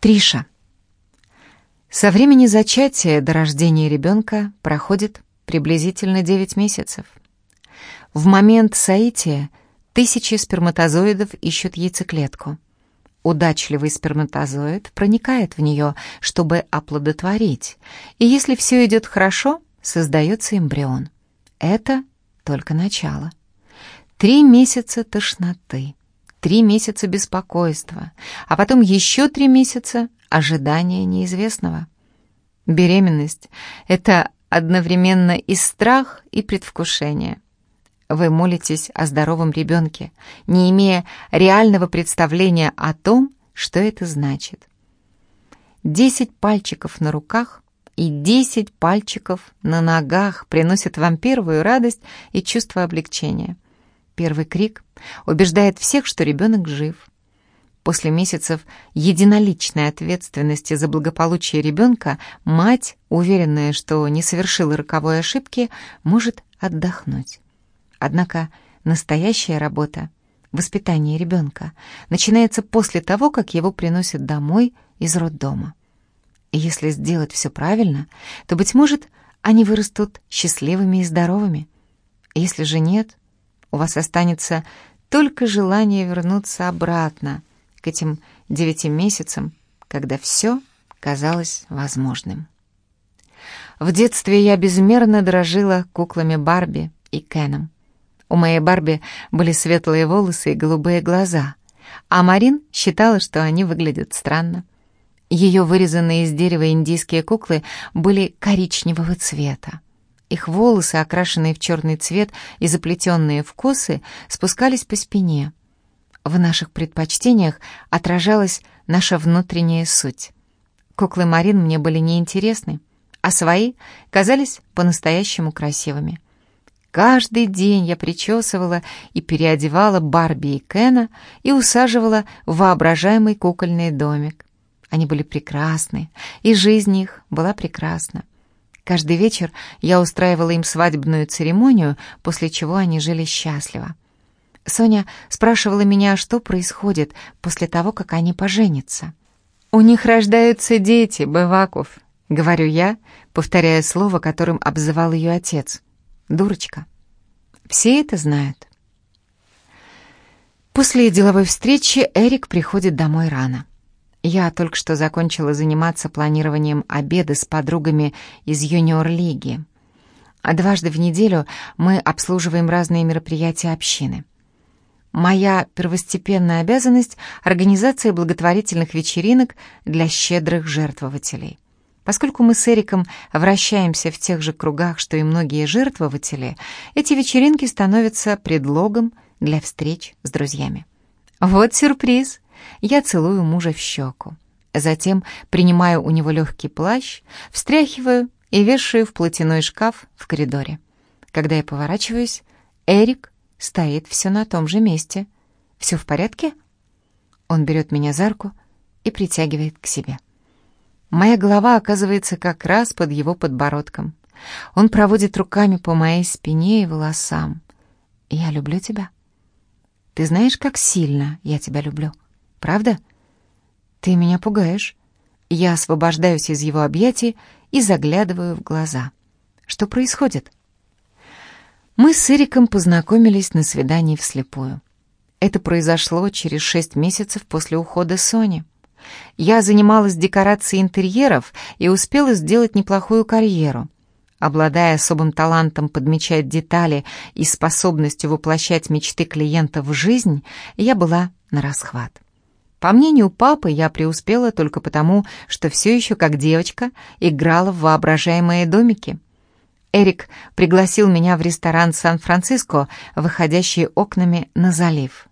Триша. Со времени зачатия до рождения ребенка проходит приблизительно 9 месяцев. В момент соития тысячи сперматозоидов ищут яйцеклетку. Удачливый сперматозоид проникает в нее, чтобы оплодотворить, и если все идет хорошо, создается эмбрион. Это только начало. Три месяца тошноты, три месяца беспокойства, а потом еще три месяца ожидания неизвестного. Беременность — это одновременно и страх, и предвкушение. Вы молитесь о здоровом ребенке, не имея реального представления о том, что это значит. Десять пальчиков на руках и десять пальчиков на ногах приносят вам первую радость и чувство облегчения. Первый крик убеждает всех, что ребенок жив. После месяцев единоличной ответственности за благополучие ребенка мать, уверенная, что не совершила роковой ошибки, может отдохнуть. Однако настоящая работа, воспитание ребенка, начинается после того, как его приносят домой из роддома. И если сделать все правильно, то, быть может, они вырастут счастливыми и здоровыми. Если же нет, у вас останется только желание вернуться обратно к этим девяти месяцам, когда все казалось возможным. В детстве я безмерно дрожила куклами Барби и Кеном. У моей Барби были светлые волосы и голубые глаза, а Марин считала, что они выглядят странно. Ее вырезанные из дерева индийские куклы были коричневого цвета. Их волосы, окрашенные в черный цвет и заплетенные в косы, спускались по спине. В наших предпочтениях отражалась наша внутренняя суть. Куклы Марин мне были неинтересны, а свои казались по-настоящему красивыми. Каждый день я причесывала и переодевала Барби и Кена и усаживала в воображаемый кукольный домик. Они были прекрасны, и жизнь их была прекрасна. Каждый вечер я устраивала им свадебную церемонию, после чего они жили счастливо. Соня спрашивала меня, что происходит после того, как они поженятся. «У них рождаются дети, Бываков», — говорю я, повторяя слово, которым обзывал ее отец. «Дурочка». Все это знают. После деловой встречи Эрик приходит домой рано. Я только что закончила заниматься планированием обеда с подругами из юниор-лиги. А дважды в неделю мы обслуживаем разные мероприятия общины. Моя первостепенная обязанность — организация благотворительных вечеринок для щедрых жертвователей. Поскольку мы с Эриком вращаемся в тех же кругах, что и многие жертвователи, эти вечеринки становятся предлогом для встреч с друзьями. Вот сюрприз! Я целую мужа в щеку. Затем принимаю у него легкий плащ, встряхиваю и вешаю в платяной шкаф в коридоре. Когда я поворачиваюсь, Эрик стоит все на том же месте. «Все в порядке?» Он берет меня за руку и притягивает к себе. Моя голова оказывается как раз под его подбородком. Он проводит руками по моей спине и волосам. «Я люблю тебя. Ты знаешь, как сильно я тебя люблю?» Правда? Ты меня пугаешь. Я освобождаюсь из его объятий и заглядываю в глаза. Что происходит? Мы с Эриком познакомились на свидании вслепую. Это произошло через шесть месяцев после ухода Сони. Я занималась декорацией интерьеров и успела сделать неплохую карьеру. Обладая особым талантом подмечать детали и способностью воплощать мечты клиента в жизнь, я была на расхват. По мнению папы, я преуспела только потому, что все еще как девочка играла в воображаемые домики. Эрик пригласил меня в ресторан Сан-Франциско, выходящий окнами на залив.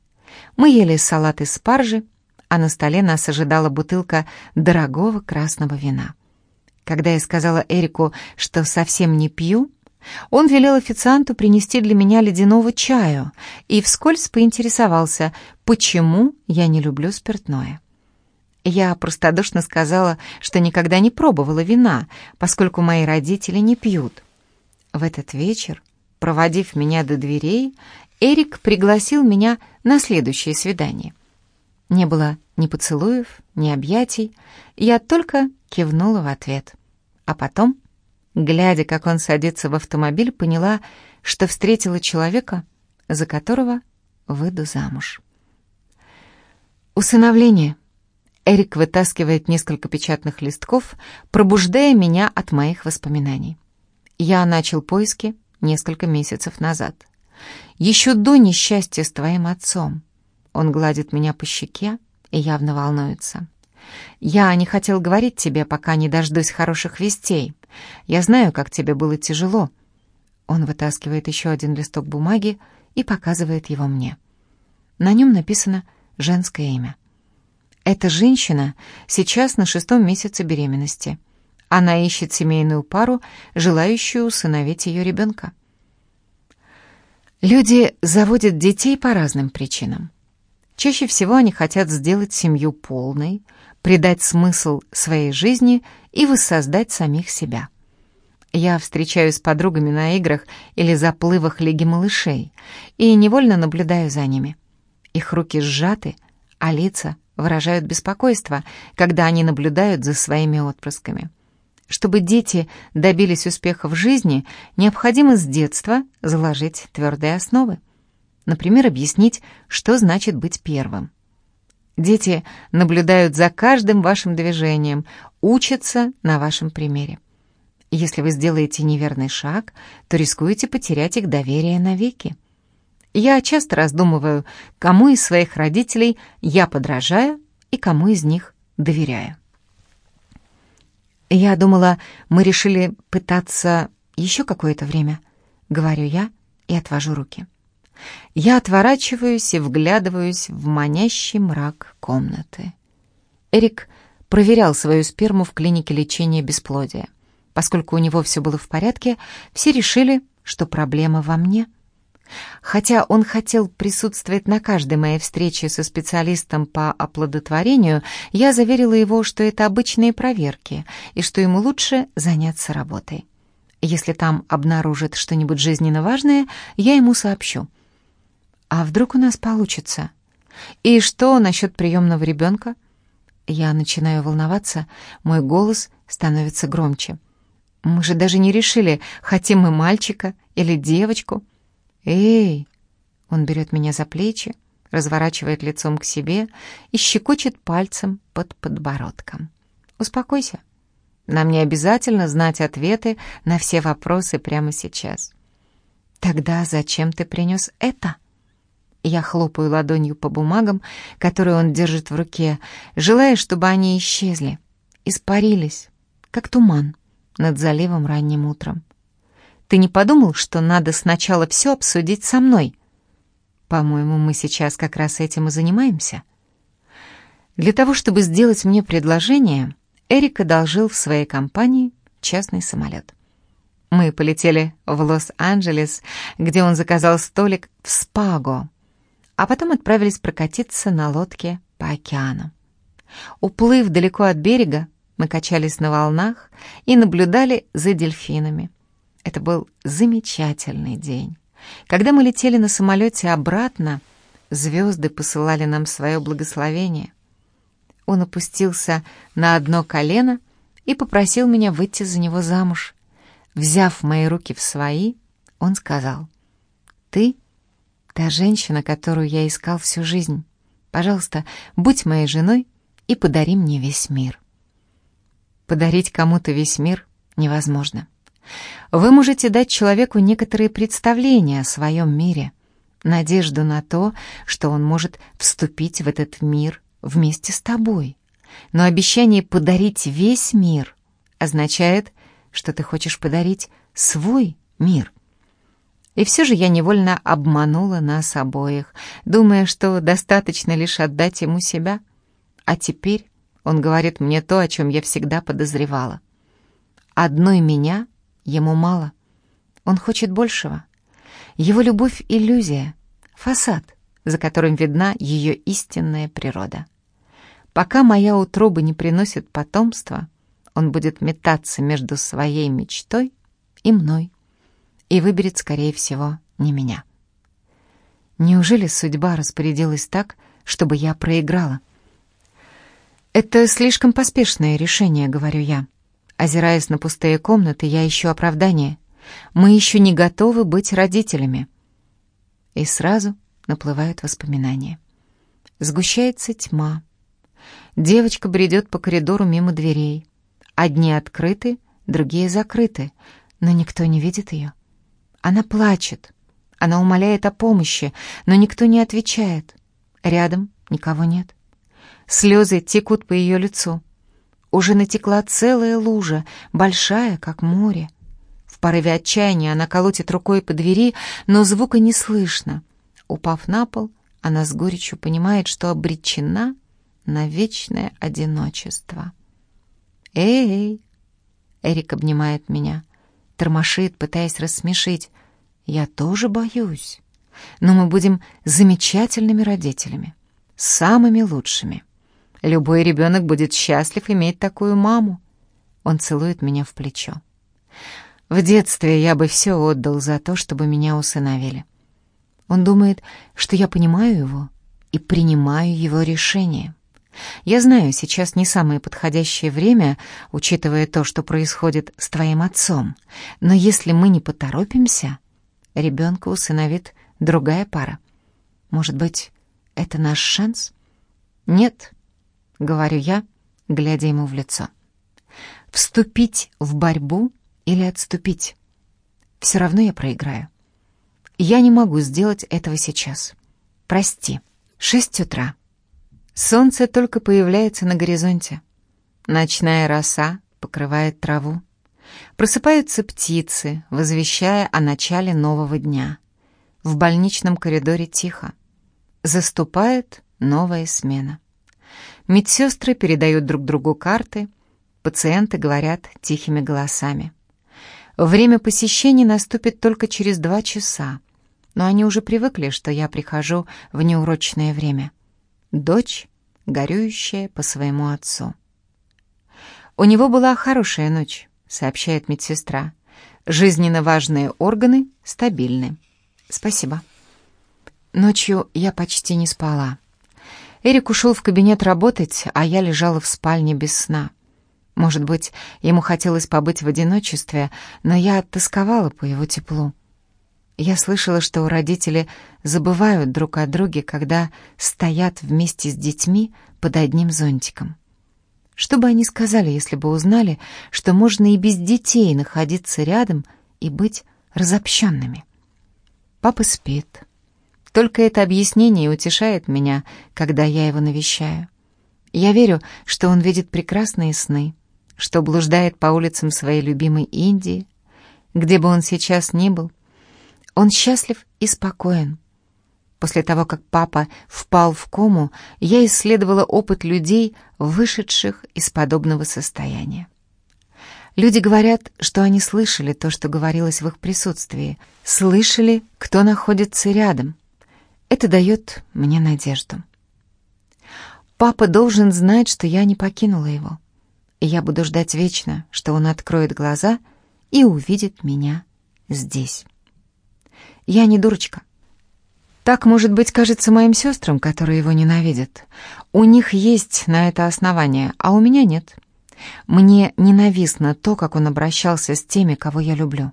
Мы ели салат из спаржи, а на столе нас ожидала бутылка дорогого красного вина. Когда я сказала Эрику, что совсем не пью, он велел официанту принести для меня ледяного чаю и вскользь поинтересовался, почему я не люблю спиртное. Я простодушно сказала, что никогда не пробовала вина, поскольку мои родители не пьют. В этот вечер, проводив меня до дверей, Эрик пригласил меня на следующее свидание. Не было Ни поцелуев, ни объятий. Я только кивнула в ответ. А потом, глядя, как он садится в автомобиль, поняла, что встретила человека, за которого выйду замуж. Усыновление. Эрик вытаскивает несколько печатных листков, пробуждая меня от моих воспоминаний. Я начал поиски несколько месяцев назад. Еще до несчастья с твоим отцом. Он гладит меня по щеке и явно волнуется. Я не хотел говорить тебе, пока не дождусь хороших вестей. Я знаю, как тебе было тяжело. Он вытаскивает еще один листок бумаги и показывает его мне. На нем написано женское имя. Эта женщина сейчас на шестом месяце беременности. Она ищет семейную пару, желающую усыновить ее ребенка. Люди заводят детей по разным причинам. Чаще всего они хотят сделать семью полной, придать смысл своей жизни и воссоздать самих себя. Я встречаюсь с подругами на играх или заплывах Лиги малышей и невольно наблюдаю за ними. Их руки сжаты, а лица выражают беспокойство, когда они наблюдают за своими отпрысками. Чтобы дети добились успеха в жизни, необходимо с детства заложить твердые основы. Например, объяснить, что значит быть первым. Дети наблюдают за каждым вашим движением, учатся на вашем примере. Если вы сделаете неверный шаг, то рискуете потерять их доверие навеки. Я часто раздумываю, кому из своих родителей я подражаю и кому из них доверяю. Я думала, мы решили пытаться еще какое-то время, говорю я и отвожу руки. Я отворачиваюсь и вглядываюсь в манящий мрак комнаты. Эрик проверял свою сперму в клинике лечения бесплодия. Поскольку у него все было в порядке, все решили, что проблема во мне — Хотя он хотел присутствовать на каждой моей встрече со специалистом по оплодотворению, я заверила его, что это обычные проверки и что ему лучше заняться работой. Если там обнаружат что-нибудь жизненно важное, я ему сообщу. А вдруг у нас получится? И что насчет приемного ребенка? Я начинаю волноваться, мой голос становится громче. Мы же даже не решили, хотим мы мальчика или девочку. «Эй!» Он берет меня за плечи, разворачивает лицом к себе и щекочет пальцем под подбородком. «Успокойся. Нам не обязательно знать ответы на все вопросы прямо сейчас». «Тогда зачем ты принес это?» Я хлопаю ладонью по бумагам, которые он держит в руке, желая, чтобы они исчезли, испарились, как туман над заливом ранним утром. Ты не подумал, что надо сначала все обсудить со мной? По-моему, мы сейчас как раз этим и занимаемся. Для того, чтобы сделать мне предложение, Эрик одолжил в своей компании частный самолет. Мы полетели в Лос-Анджелес, где он заказал столик в Спаго, а потом отправились прокатиться на лодке по океану. Уплыв далеко от берега, мы качались на волнах и наблюдали за дельфинами. Это был замечательный день. Когда мы летели на самолете обратно, звезды посылали нам свое благословение. Он опустился на одно колено и попросил меня выйти за него замуж. Взяв мои руки в свои, он сказал, «Ты — та женщина, которую я искал всю жизнь. Пожалуйста, будь моей женой и подари мне весь мир». Подарить кому-то весь мир невозможно. Вы можете дать человеку некоторые представления о своем мире, надежду на то, что он может вступить в этот мир вместе с тобой. Но обещание подарить весь мир означает, что ты хочешь подарить свой мир. И все же я невольно обманула нас обоих, думая, что достаточно лишь отдать ему себя. А теперь он говорит мне то, о чем я всегда подозревала. Одной меня — Ему мало. Он хочет большего. Его любовь — иллюзия, фасад, за которым видна ее истинная природа. Пока моя утроба не приносит потомства, он будет метаться между своей мечтой и мной и выберет, скорее всего, не меня. Неужели судьба распорядилась так, чтобы я проиграла? «Это слишком поспешное решение», — говорю я. Озираясь на пустые комнаты, я ищу оправдание. Мы еще не готовы быть родителями. И сразу наплывают воспоминания. Сгущается тьма. Девочка бредет по коридору мимо дверей. Одни открыты, другие закрыты, но никто не видит ее. Она плачет. Она умоляет о помощи, но никто не отвечает. Рядом никого нет. Слезы текут по ее лицу. Уже натекла целая лужа, большая, как море. В порыве отчаяния она колотит рукой по двери, но звука не слышно. Упав на пол, она с горечью понимает, что обречена на вечное одиночество. «Эй!» Эрик обнимает меня, тормошит, пытаясь рассмешить. «Я тоже боюсь, но мы будем замечательными родителями, самыми лучшими. Любой ребенок будет счастлив иметь такую маму». Он целует меня в плечо. В детстве я бы все отдал за то, чтобы меня усыновили. Он думает, что я понимаю его и принимаю его решение. Я знаю, сейчас не самое подходящее время, учитывая то, что происходит с твоим отцом. Но если мы не поторопимся, ребенка усыновит другая пара. Может быть, это наш шанс? Нет, говорю я, глядя ему в лицо. Вступить в борьбу или отступить? Все равно я проиграю. Я не могу сделать этого сейчас. Прости. Шесть утра. Солнце только появляется на горизонте. Ночная роса покрывает траву. Просыпаются птицы, возвещая о начале нового дня. В больничном коридоре тихо. Заступает новая смена. Медсестры передают друг другу карты, пациенты говорят тихими голосами. Время посещений наступит только через два часа, но они уже привыкли, что я прихожу в неурочное время дочь, горюющая по своему отцу. «У него была хорошая ночь», — сообщает медсестра. «Жизненно важные органы стабильны». «Спасибо». Ночью я почти не спала. Эрик ушел в кабинет работать, а я лежала в спальне без сна. Может быть, ему хотелось побыть в одиночестве, но я оттосковала по его теплу. Я слышала, что родители забывают друг о друге, когда стоят вместе с детьми под одним зонтиком. Что бы они сказали, если бы узнали, что можно и без детей находиться рядом и быть разобщенными? Папа спит. Только это объяснение утешает меня, когда я его навещаю. Я верю, что он видит прекрасные сны, что блуждает по улицам своей любимой Индии, где бы он сейчас ни был, он счастлив и спокоен. После того, как папа впал в кому, я исследовала опыт людей, вышедших из подобного состояния. Люди говорят, что они слышали то, что говорилось в их присутствии, слышали, кто находится рядом. Это дает мне надежду. Папа должен знать, что я не покинула его, и я буду ждать вечно, что он откроет глаза и увидит меня здесь. Я не дурочка. Так, может быть, кажется моим сестрам, которые его ненавидят. У них есть на это основание, а у меня нет. Мне ненавистно то, как он обращался с теми, кого я люблю.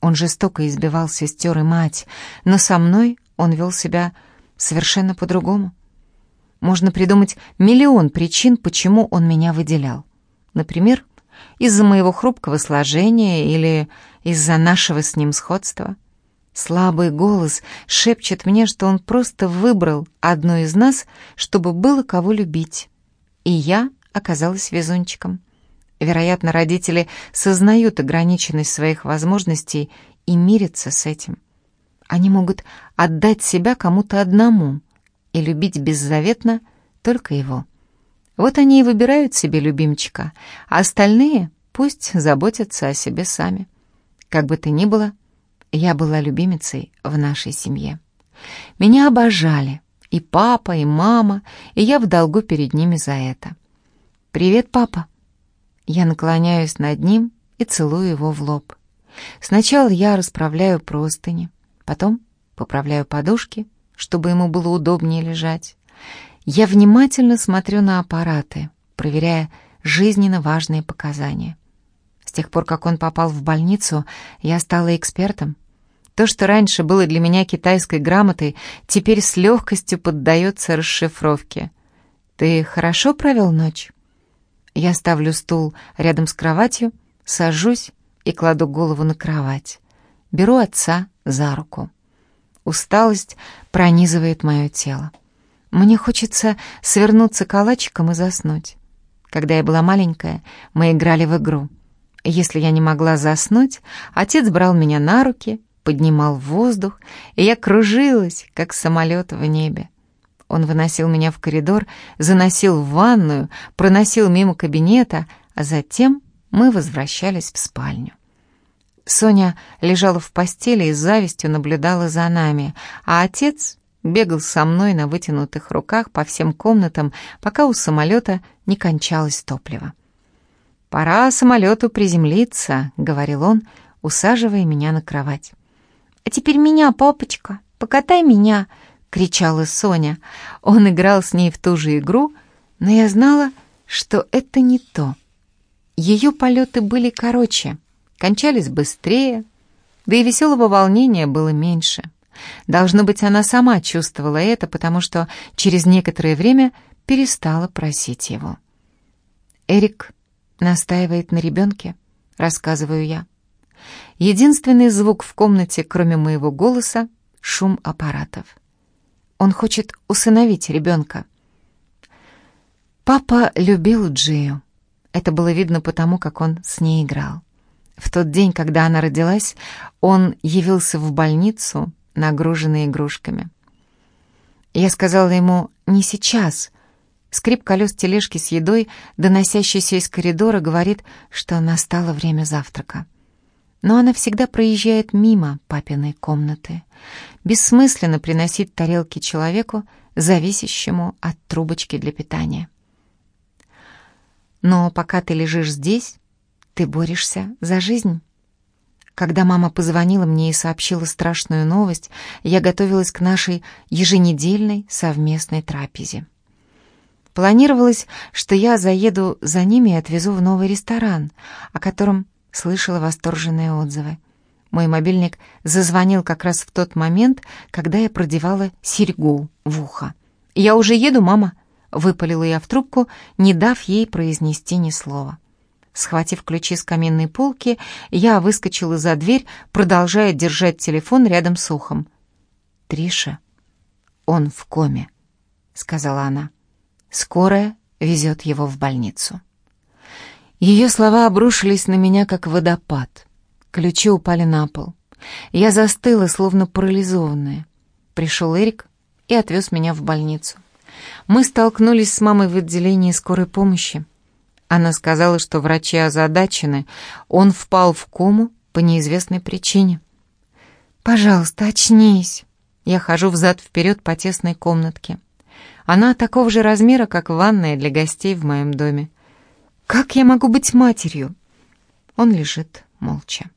Он жестоко избивал сестер и мать, но со мной он вел себя совершенно по-другому. Можно придумать миллион причин, почему он меня выделял. Например, из-за моего хрупкого сложения или из-за нашего с ним сходства — Слабый голос шепчет мне, что он просто выбрал одну из нас, чтобы было кого любить. И я оказалась везунчиком. Вероятно, родители сознают ограниченность своих возможностей и мирятся с этим. Они могут отдать себя кому-то одному и любить беззаветно только его. Вот они и выбирают себе любимчика, а остальные пусть заботятся о себе сами. Как бы то ни было, я была любимицей в нашей семье. Меня обожали и папа, и мама, и я в долгу перед ними за это. «Привет, папа!» Я наклоняюсь над ним и целую его в лоб. Сначала я расправляю простыни, потом поправляю подушки, чтобы ему было удобнее лежать. Я внимательно смотрю на аппараты, проверяя жизненно важные показания. С тех пор, как он попал в больницу, я стала экспертом. То, что раньше было для меня китайской грамотой, теперь с легкостью поддается расшифровке. «Ты хорошо провел ночь?» Я ставлю стул рядом с кроватью, сажусь и кладу голову на кровать. Беру отца за руку. Усталость пронизывает мое тело. Мне хочется свернуться калачиком и заснуть. Когда я была маленькая, мы играли в игру. Если я не могла заснуть, отец брал меня на руки, поднимал в воздух, и я кружилась, как самолет в небе. Он выносил меня в коридор, заносил в ванную, проносил мимо кабинета, а затем мы возвращались в спальню. Соня лежала в постели и с завистью наблюдала за нами, а отец бегал со мной на вытянутых руках по всем комнатам, пока у самолета не кончалось топливо. «Пора самолету приземлиться», — говорил он, усаживая меня на кровать. «А теперь меня, папочка, покатай меня», — кричала Соня. Он играл с ней в ту же игру, но я знала, что это не то. Ее полеты были короче, кончались быстрее, да и веселого волнения было меньше. Должно быть, она сама чувствовала это, потому что через некоторое время перестала просить его. Эрик настаивает на ребенке, рассказываю я. Единственный звук в комнате, кроме моего голоса, — шум аппаратов. Он хочет усыновить ребенка. Папа любил Джию. Это было видно потому, как он с ней играл. В тот день, когда она родилась, он явился в больницу, нагруженный игрушками. Я сказала ему «не сейчас», Скрип колес тележки с едой, доносящийся из коридора, говорит, что настало время завтрака. Но она всегда проезжает мимо папиной комнаты. Бессмысленно приносить тарелки человеку, зависящему от трубочки для питания. Но пока ты лежишь здесь, ты борешься за жизнь. Когда мама позвонила мне и сообщила страшную новость, я готовилась к нашей еженедельной совместной трапезе. Планировалось, что я заеду за ними и отвезу в новый ресторан, о котором слышала восторженные отзывы. Мой мобильник зазвонил как раз в тот момент, когда я продевала серьгу в ухо. «Я уже еду, мама», — выпалила я в трубку, не дав ей произнести ни слова. Схватив ключи с каминной полки, я выскочила за дверь, продолжая держать телефон рядом с ухом. «Триша, он в коме», — сказала она. Скорая везет его в больницу. Ее слова обрушились на меня, как водопад. Ключи упали на пол. Я застыла, словно парализованная. Пришел Эрик и отвез меня в больницу. Мы столкнулись с мамой в отделении скорой помощи. Она сказала, что врачи озадачены. Он впал в кому по неизвестной причине. «Пожалуйста, очнись!» Я хожу взад-вперед по тесной комнатке. Она такого же размера, как ванная для гостей в моем доме. Как я могу быть матерью? Он лежит молча.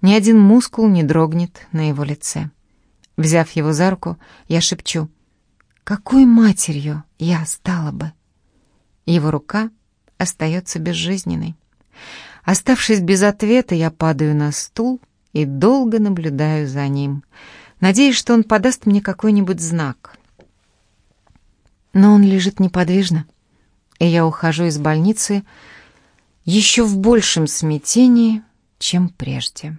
Ни один мускул не дрогнет на его лице. Взяв его за руку, я шепчу. «Какой матерью я стала бы?» Его рука остается безжизненной. Оставшись без ответа, я падаю на стул и долго наблюдаю за ним. Надеюсь, что он подаст мне какой-нибудь знак. Но он лежит неподвижно, и я ухожу из больницы еще в большем смятении, чем прежде.